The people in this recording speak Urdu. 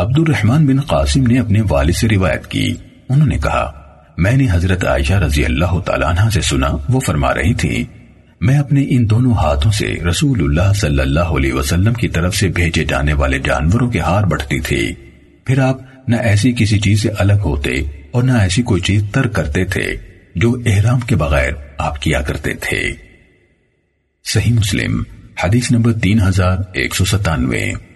عبد الرحمن بن قاسم نے اپنے والد سے روایت کی۔ انہوں نے کہا، میں نے حضرت عائشہ رضی اللہ تعالیٰ عنہ سے سنا، وہ فرما رہی تھی، میں اپنے ان دونوں ہاتھوں سے رسول اللہ صلی اللہ علیہ وسلم کی طرف سے بھیجے جانے والے جانوروں کے ہار بٹتی تھی۔ پھر آپ نہ ایسی کسی چیز سے الگ ہوتے اور نہ ایسی کوئی چیز تر کرتے تھے، جو احرام کے بغیر آپ کیا کرتے تھے۔ صحیح مسلم، حدیث نمبر تین ہزار ایک سو ستانوے۔